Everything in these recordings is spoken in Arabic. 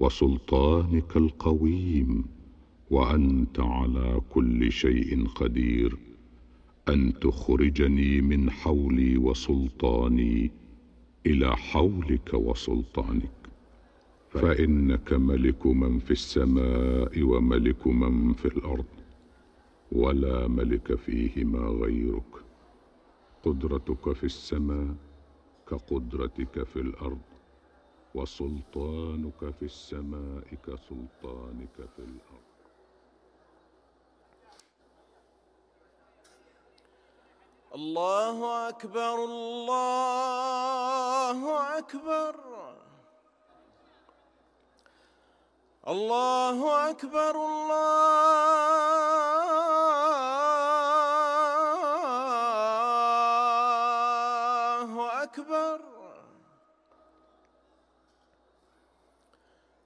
وسلطانك القويم وأنت على كل شيء قدير. أن تخرجني من حولي وسلطاني إلى حولك وسلطانك. فإنك ملك من في السماء وملك من في الأرض ولا ملك فيهما غيرك. قدرتك في السماء كقدرتك في الأرض. وسلطانك في السماء كسلطانك في الأرض. الله أكبر الله أكبر. الله أكبر الله أكبر.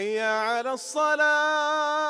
حي على الصلاة.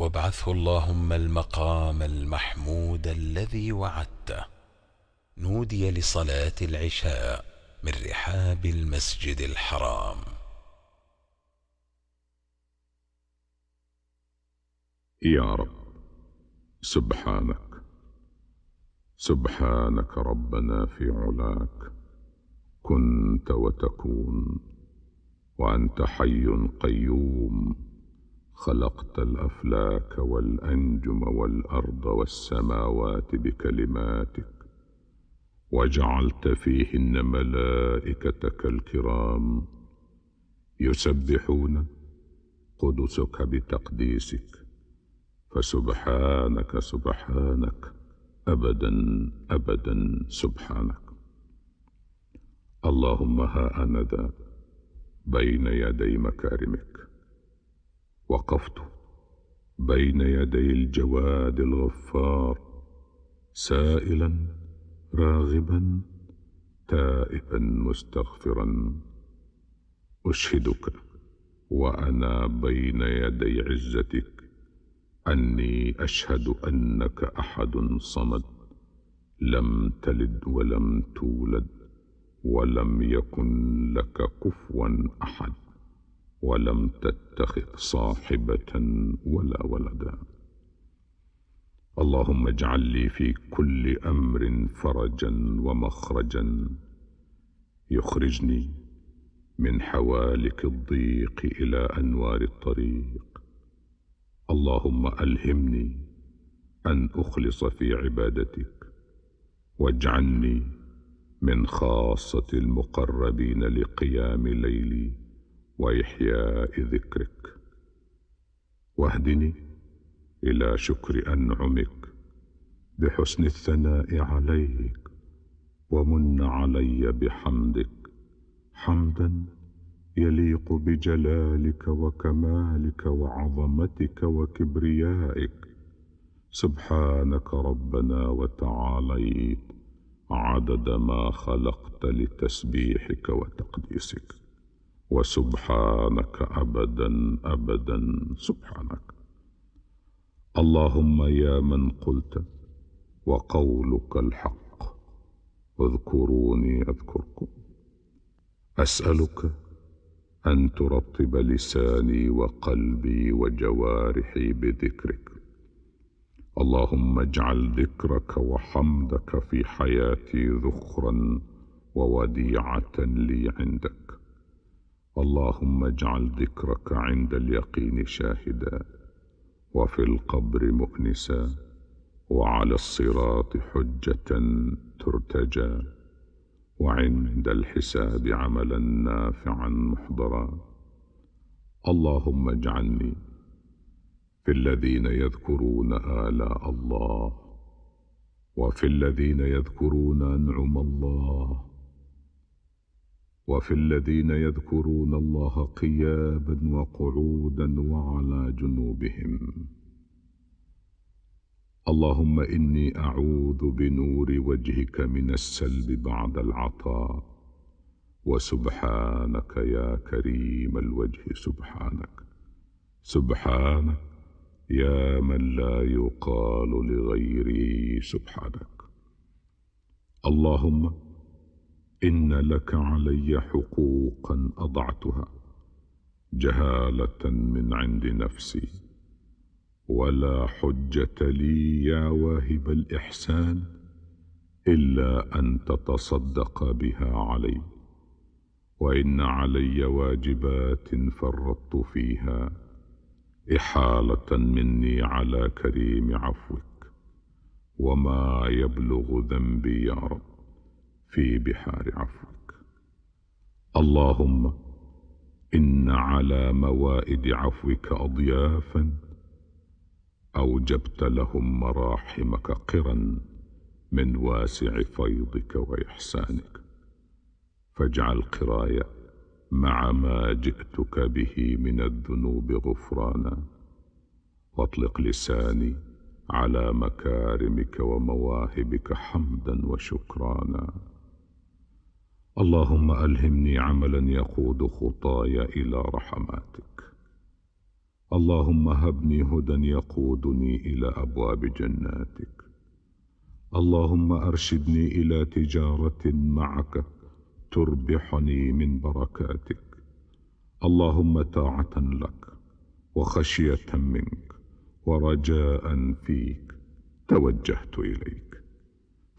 وابعثه اللهم المقام المحمود الذي وعدته. نودي لصلاة العشاء من رحاب المسجد الحرام. يا رب سبحانك سبحانك ربنا في علاك. كنت وتكون وأنت حي قيوم. خلقت الأفلاك والأنجم والأرض والسماوات بكلماتك وجعلت فيهن ملائكتك الكرام. يسبحون قدسك بتقديسك فسبحانك سبحانك ابدا ابدا سبحانك. اللهم ها أنا ذا بين يدي مكارمك. وقفت بين يدي الجواد الغفار سائلا راغبا تائبا مستغفرا. أشهدك وأنا بين يدي عزتك أني أشهد أنك أحد صمد. لم تلد ولم تولد ولم يكن لك كفوا أحد. ولم تتخذ صاحبة ولا ولدا. اللهم اجعل لي في كل أمر فرجا ومخرجا. يخرجني من حوالك الضيق إلى أنوار الطريق. اللهم ألهمني أن أخلص في عبادتك. واجعلني من خاصة المقربين لقيام ليلي. وإحياء ذكرك واهدني إلى شكر أنعمك. بحسن الثناء عليك. ومن علي بحمدك. حمدا يليق بجلالك وكمالك وعظمتك وكبريائك. سبحانك ربنا وتعاليت. عدد ما خلقت لتسبيحك وتقديسك. وسبحانك ابدا ابدا سبحانك. اللهم يا من قلت وقولك الحق اذكروني أذكركم. أسألك أن ترطب لساني وقلبي وجوارحي بذكرك. اللهم اجعل ذكرك وحمدك في حياتي ذخرا ووديعة لي عندك. اللهم اجعل ذكرك عند اليقين شاهدا وفي القبر مؤنسا وعلى الصراط حجة ترتجى وعند الحساب عملا نافعا محضرا اللهم اجعلني في الذين يذكرون آلاء الله وفي الذين يذكرون أنعم الله وفي الذين يذكرون الله قياما وقعودا وعلى جنوبهم. اللهم إني أعوذ بنور وجهك من السلب بعد العطاء وسبحانك يا كريم الوجه سبحانك سبحانك يا من لا يقال لغيره سبحانك. اللهم إن لك علي حقوقا أضعتها جهالة من عند نفسي ولا حجة لي يا واهب الإحسان إلا أن تتصدق بها علي وإن علي واجبات فرطت فيها إحالة مني على كريم عفوك وما يبلغ ذنبي يا رب. في بحار عفوك. اللهم إن على موائد عفوك أضيافا أوجبت لهم مراحمك قرا من واسع فيضك وإحسانك. فاجعل قرايا مع ما جئتك به من الذنوب غفرانا. وأطلق لساني على مكارمك ومواهبك حمدا وشكرانا. اللهم ألهمني عملا يقود خطاي إلى رحماتك. اللهم هبني هدى يقودني إلى أبواب جناتك. اللهم أرشدني إلى تجارة معك تربحني من بركاتك. اللهم طاعة لك وخشية منك ورجاء فيك توجهت إليك.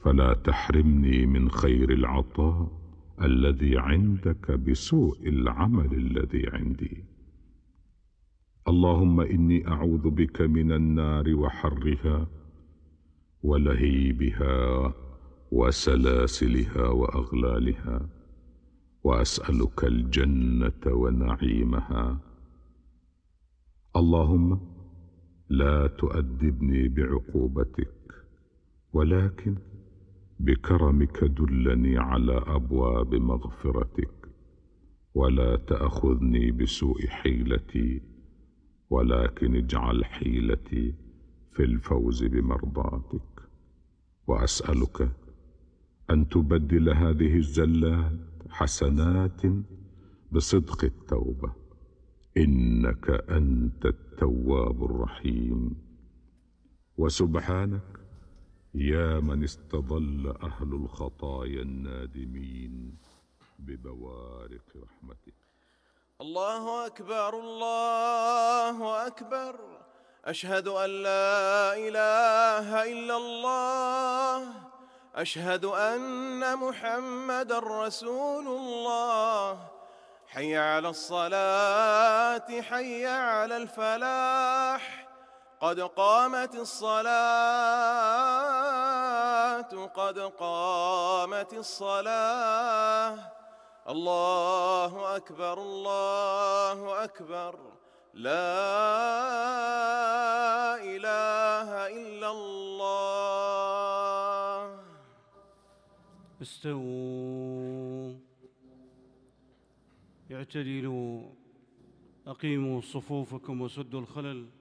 فلا تحرمني من خير العطاء الذي عندك بسوء العمل الذي عندي. اللهم إني أعوذ بك من النار وحرها ولهيبها وسلاسلها وأغلالها وأسألك الجنة ونعيمها. اللهم لا تؤدبني بعقوبتك ولكن بكرمك دلني على أبواب مغفرتك ولا تأخذني بسوء حيلتي ولكن اجعل حيلتي في الفوز بمرضاتك. وأسألك أن تبدل هذه الزلات حسنات بصدق التوبة. إنك أنت التواب الرحيم. وسبحانك يا من استظل أهل الخطايا النادمين ببوارق رحمتك الله أكبر الله أكبر. أشهد أن لا إله إلا الله. أشهد أن محمد رسول الله. حي على الصلاة حي على الفلاح. قد قامت الصلاة قد قامت الصلاة. الله أكبر الله أكبر. لا إله إلا الله. استووا. اعتدلوا. أقيموا صفوفكم وسدوا الخلل.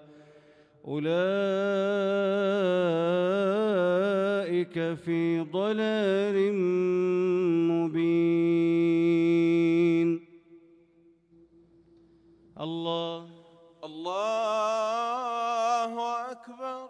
أولئك في ضلال مبين. الله أكبر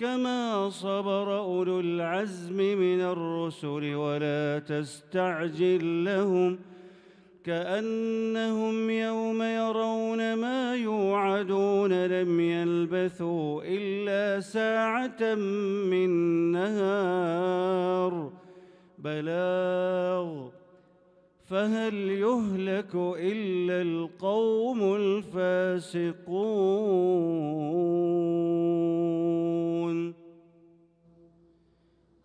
كما صبر أولو العزم من الرسل ولا تستعجل لهم كأنهم يوم يرون ما يوعدون لم يلبثوا إلا ساعة من نهار بلاغ فهل يهلك إلا القوم الفاسقون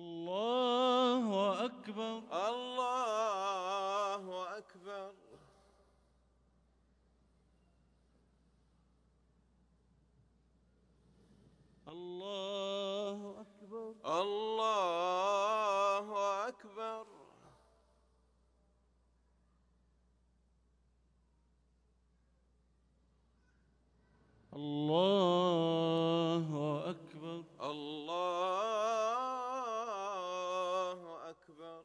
الله أكبر. الله أكبر الله أكبر الله أكبر الله أكبر الله أكبر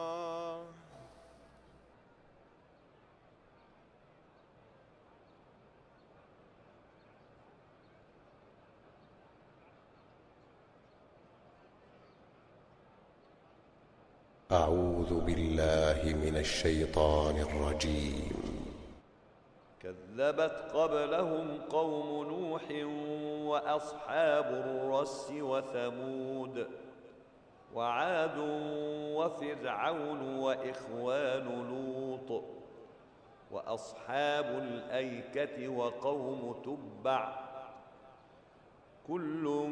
أعوذ بالله من الشيطان الرجيم. كذبت قبلهم قوم نوح وأصحاب الرس وثمود وعاد وفرعون وإخوان لوط وأصحاب الأيكة وقوم تبع. كل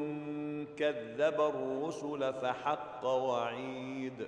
كذب الرسل فحق وعيد.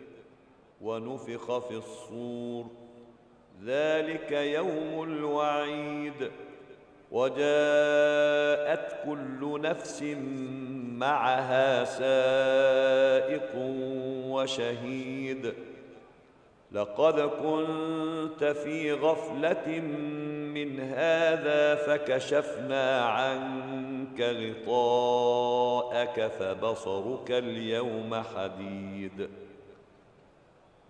ونفخ في الصور. ذلك يوم الوعيد. وجاءت كل نفس معها سائق وشهيد. لقد كنت في غفلة من هذا فكشفنا عنك غطاءك فبصرك اليوم حديد.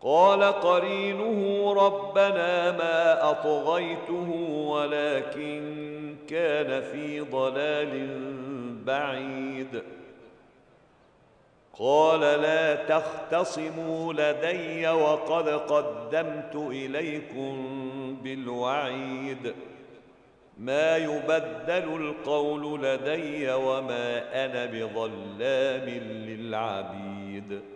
قال قرينه ربنا ما أطغيته ولكن كان في ضلال بعيد. قال لا تختصموا لدي وقد قدمت إليكم بالوعيد. ما يبدل القول لدي وما أنا بظلام للعبيد.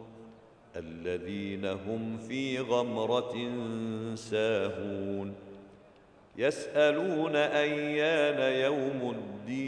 الذين هم في غمرة ساهون. يسألون أيان يوم الدين؟